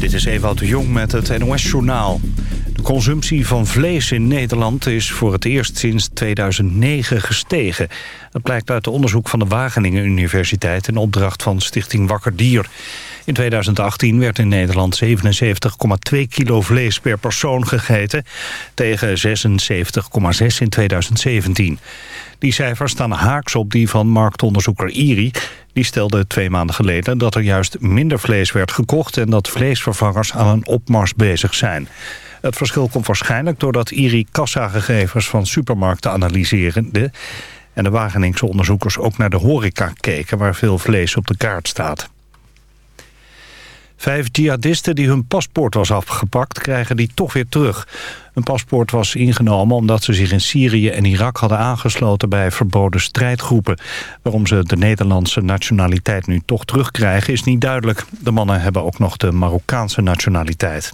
Dit is Ewout de Jong met het NOS-journaal. De consumptie van vlees in Nederland is voor het eerst sinds 2009 gestegen. Dat blijkt uit onderzoek van de Wageningen Universiteit... in opdracht van Stichting Wakker Dier. In 2018 werd in Nederland 77,2 kilo vlees per persoon gegeten... tegen 76,6 in 2017. Die cijfers staan haaks op die van marktonderzoeker IRI. Die stelde twee maanden geleden dat er juist minder vlees werd gekocht... en dat vleesvervangers aan een opmars bezig zijn. Het verschil komt waarschijnlijk doordat IRI kassagegevens van supermarkten analyseren... en de Wageningse onderzoekers ook naar de horeca keken... waar veel vlees op de kaart staat. Vijf jihadisten die hun paspoort was afgepakt, krijgen die toch weer terug. Hun paspoort was ingenomen omdat ze zich in Syrië en Irak hadden aangesloten bij verboden strijdgroepen. Waarom ze de Nederlandse nationaliteit nu toch terugkrijgen is niet duidelijk. De mannen hebben ook nog de Marokkaanse nationaliteit.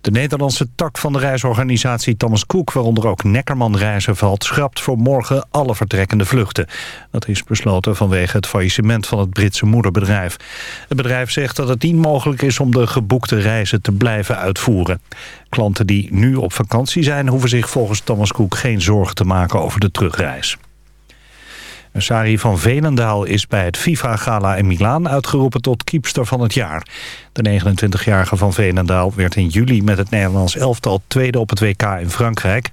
De Nederlandse tak van de reisorganisatie Thomas Cook... waaronder ook Neckerman Reizen valt... schrapt voor morgen alle vertrekkende vluchten. Dat is besloten vanwege het faillissement van het Britse moederbedrijf. Het bedrijf zegt dat het niet mogelijk is om de geboekte reizen te blijven uitvoeren. Klanten die nu op vakantie zijn... hoeven zich volgens Thomas Cook geen zorgen te maken over de terugreis. Sari van Venendaal is bij het FIFA-gala in Milaan uitgeroepen tot kiepster van het jaar. De 29-jarige van Venendaal werd in juli met het Nederlands elftal tweede op het WK in Frankrijk.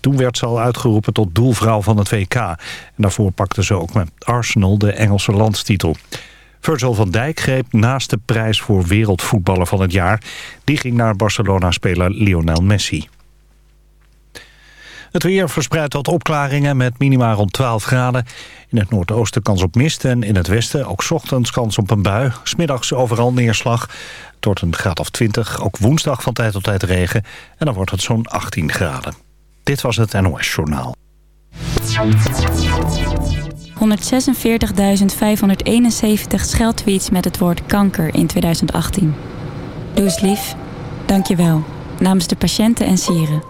Toen werd ze al uitgeroepen tot doelvrouw van het WK. En daarvoor pakte ze ook met Arsenal de Engelse landstitel. Virgil van Dijk greep naast de prijs voor wereldvoetballer van het jaar. Die ging naar Barcelona-speler Lionel Messi. Het weer verspreidt tot opklaringen met minima rond 12 graden. In het noordoosten kans op mist en in het westen ook ochtends kans op een bui. Smiddags overal neerslag. Wordt een graad of 20. Ook woensdag van tijd tot tijd regen. En dan wordt het zo'n 18 graden. Dit was het NOS Journaal. 146.571 scheldtweets met het woord kanker in 2018. Doe eens lief. Dank je wel. Namens de patiënten en sieren.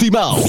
Portimão.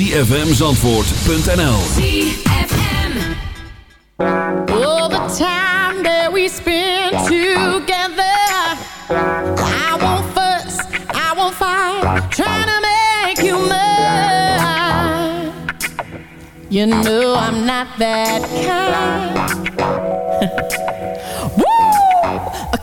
zfmzandvoort.nl All the time that we spend together I won't fuss, I won't fight Trying to make you mine. You know I'm not that kind. Woo!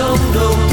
Don't know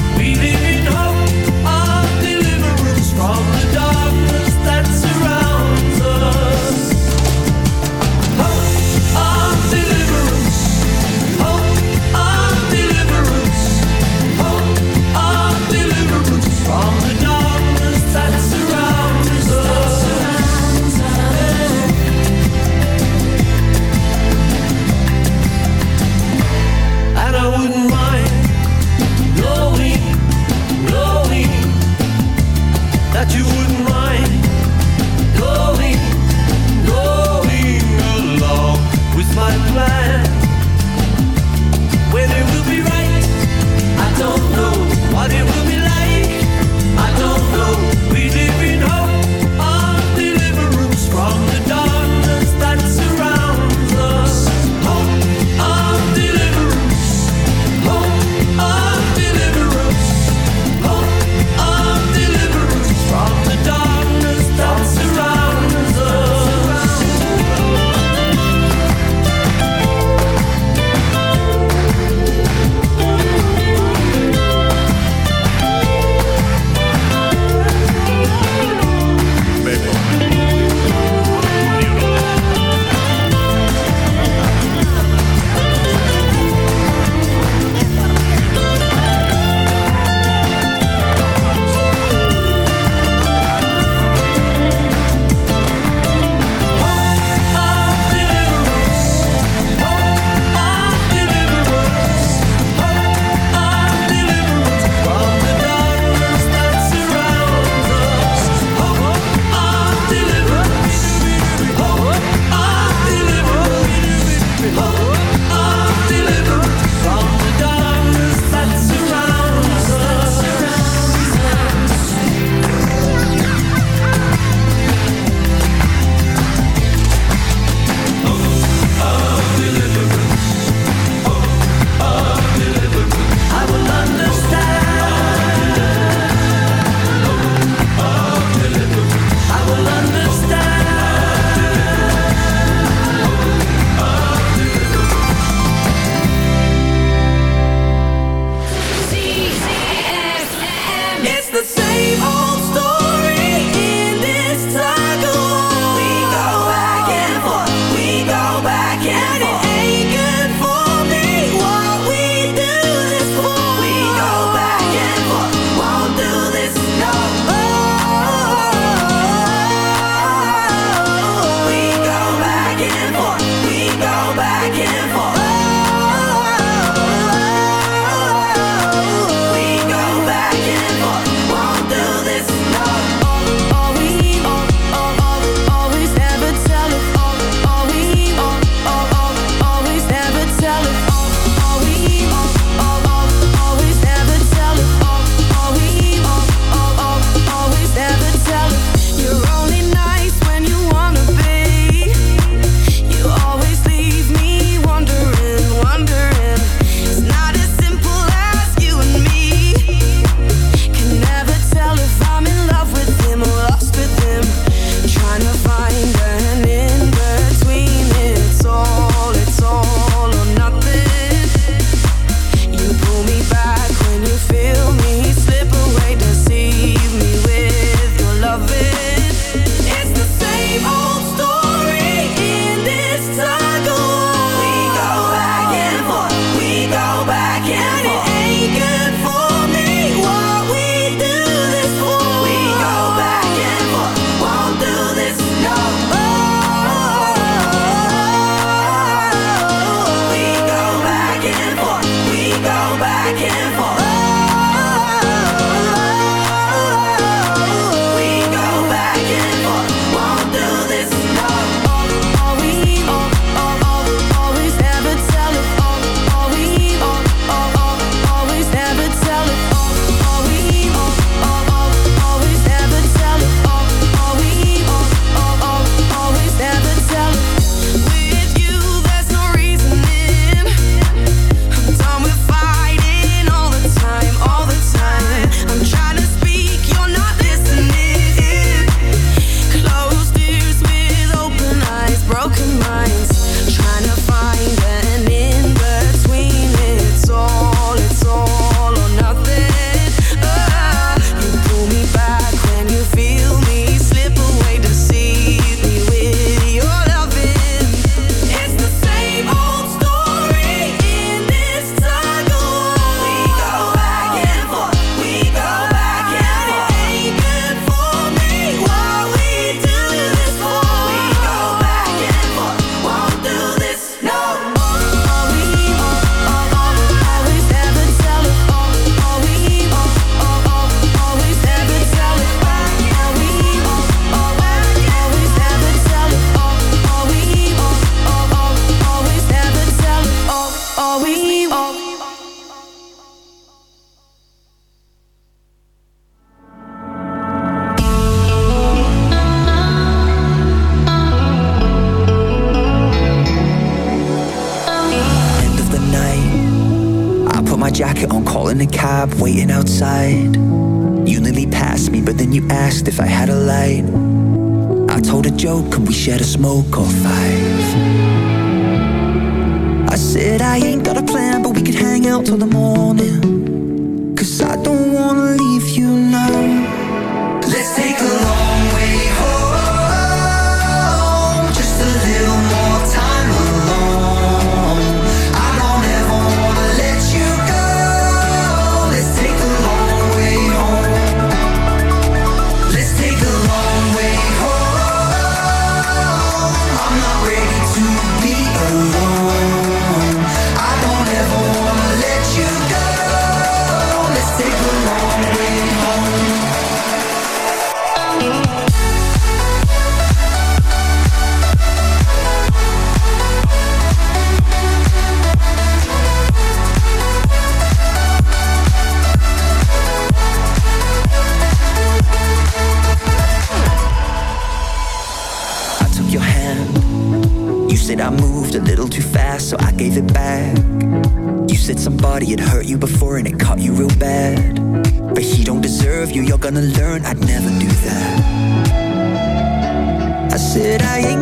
shed a smoke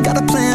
got a plan,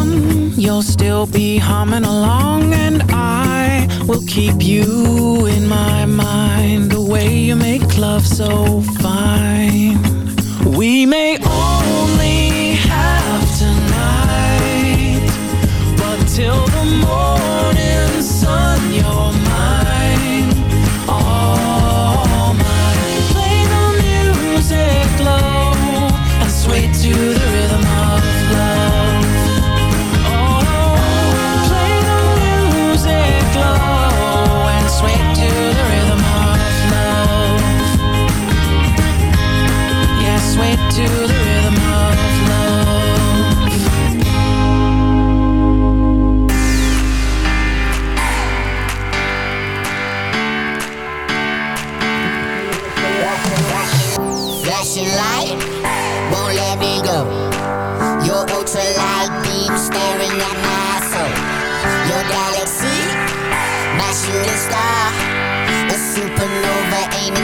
I've you'll still be humming along, and I will keep you in my mind. The way you make love so fine. We may only have tonight, but till the morning sun, you're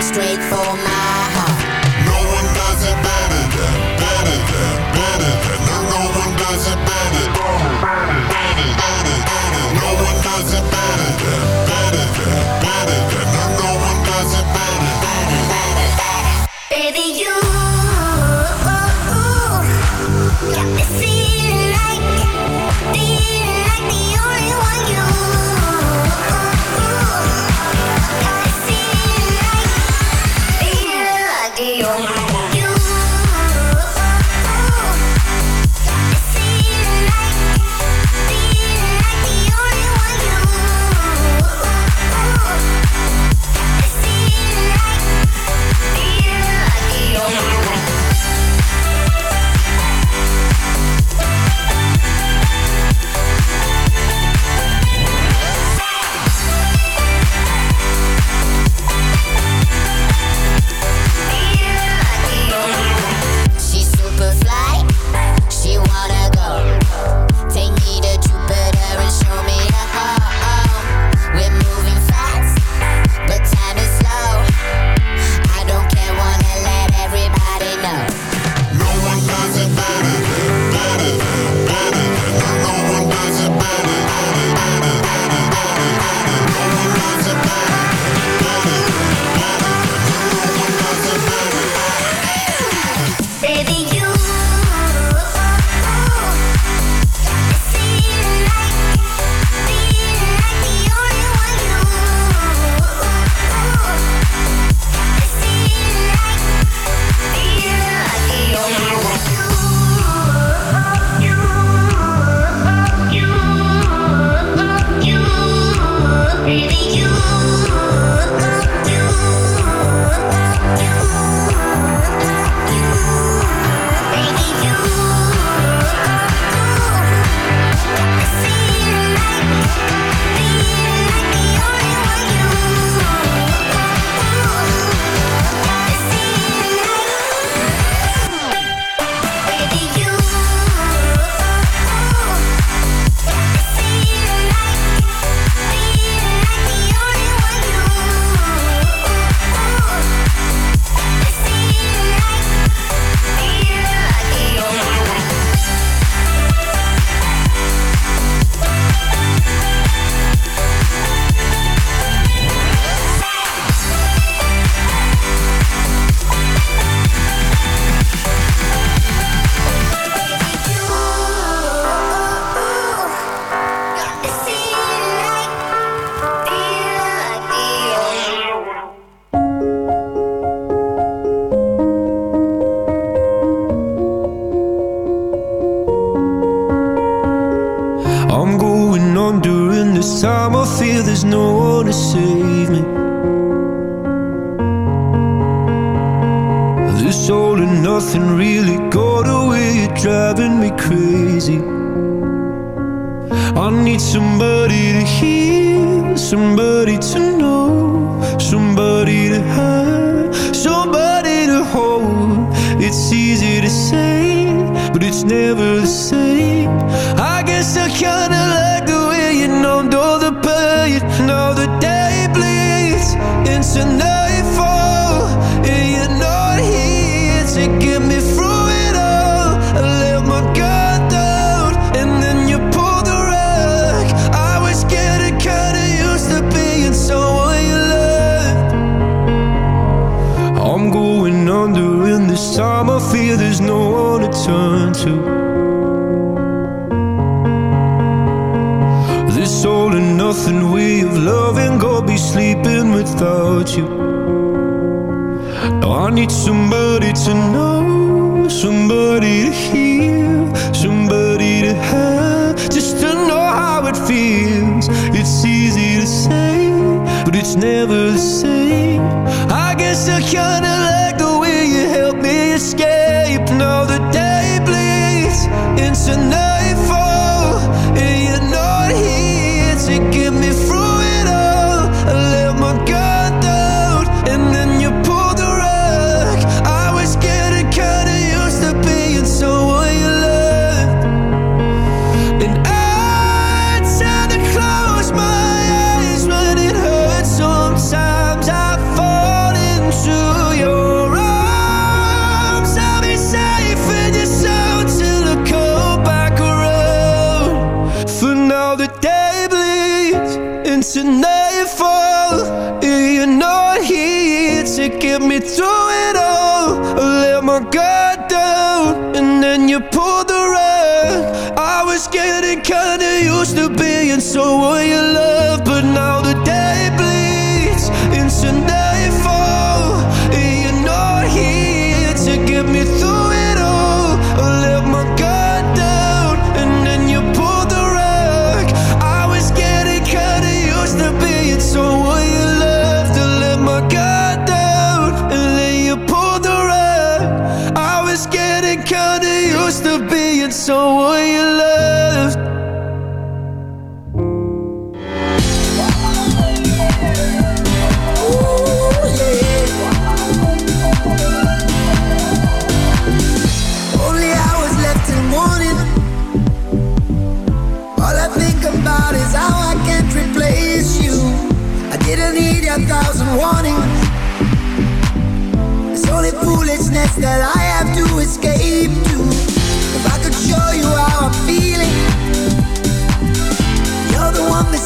straight for my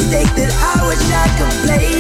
mistake that I wish I could play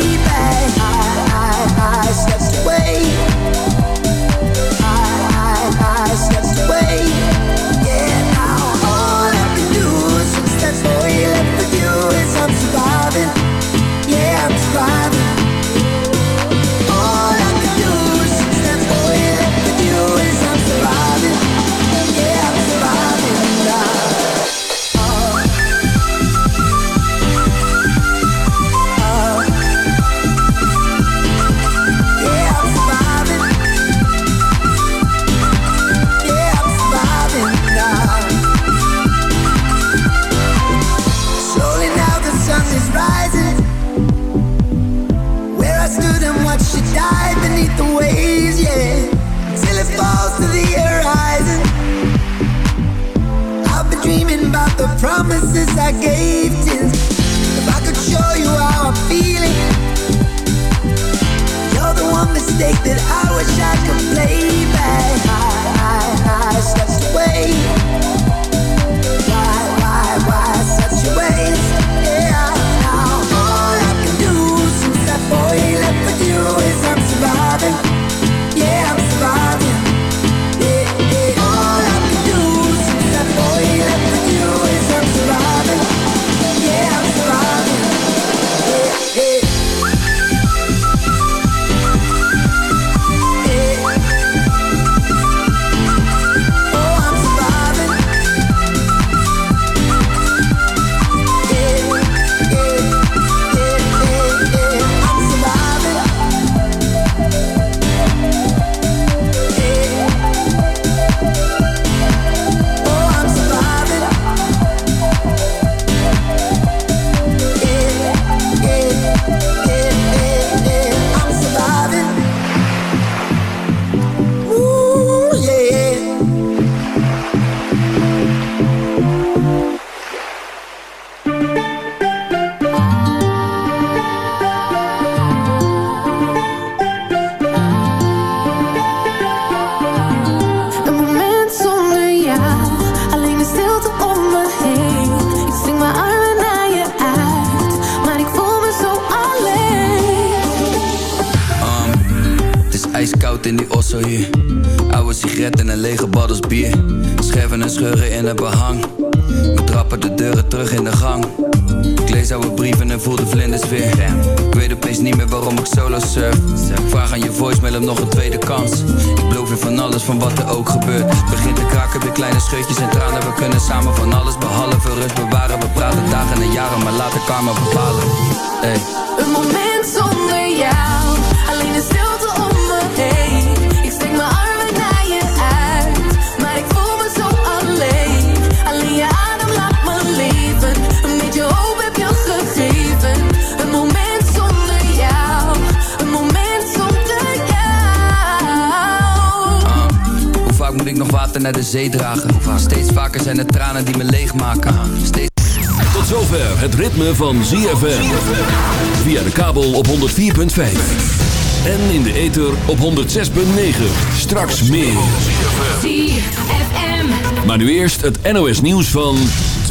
zee dragen. Steeds vaker zijn het tranen die me leegmaken. Steeds... Tot zover het ritme van ZFM. Via de kabel op 104.5. En in de ether op 106.9. Straks meer. Maar nu eerst het NOS nieuws van...